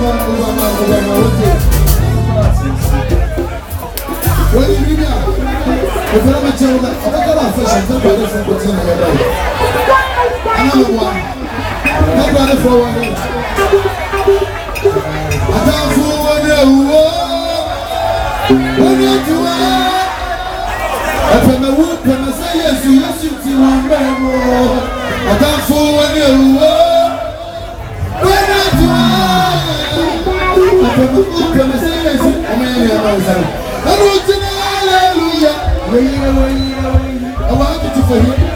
wọ́n yí bí náà òfin ọmọ Hallelujah.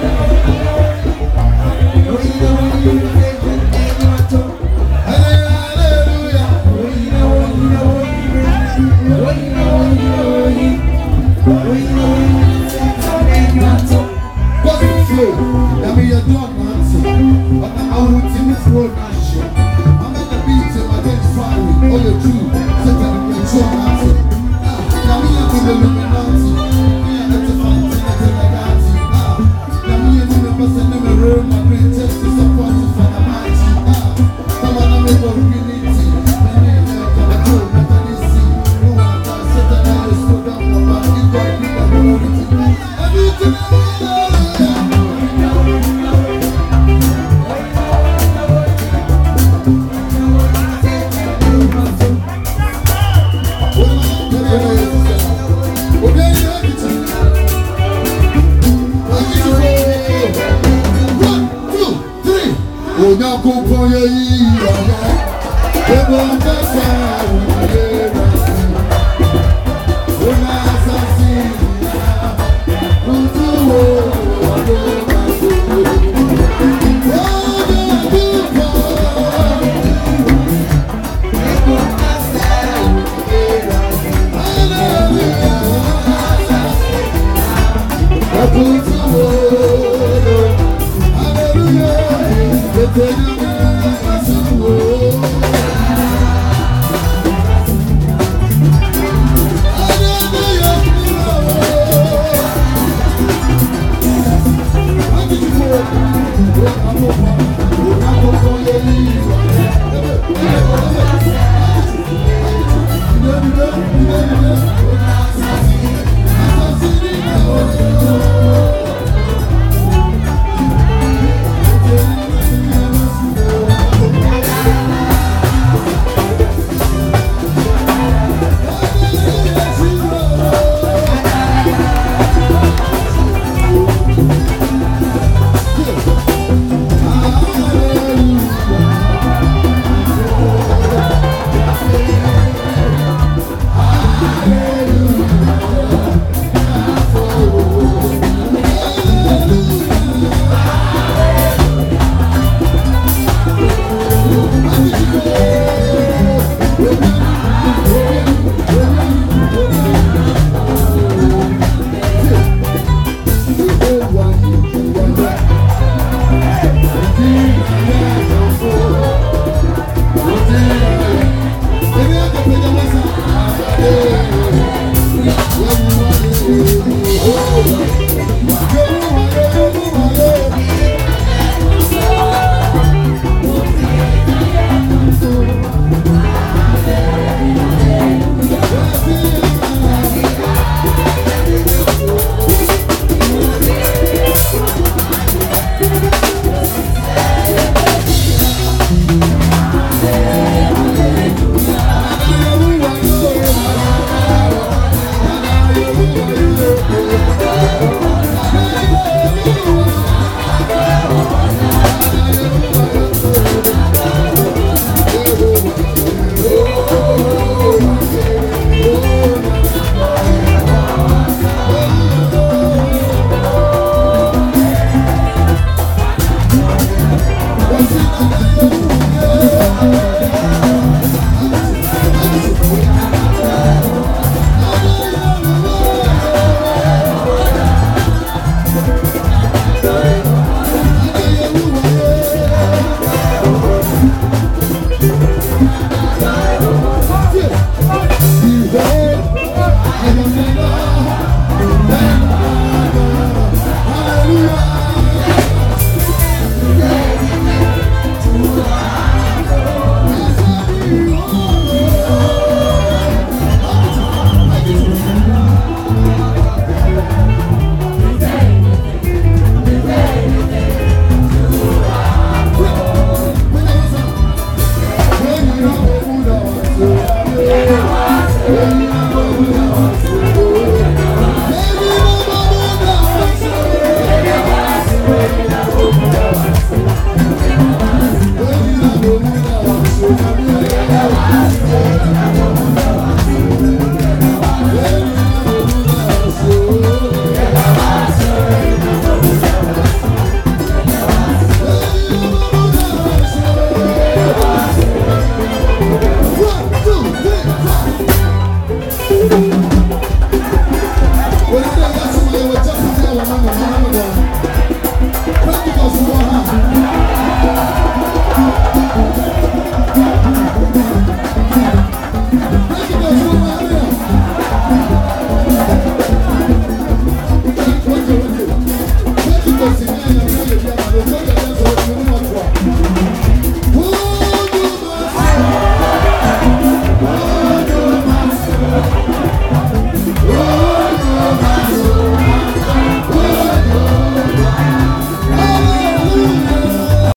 won't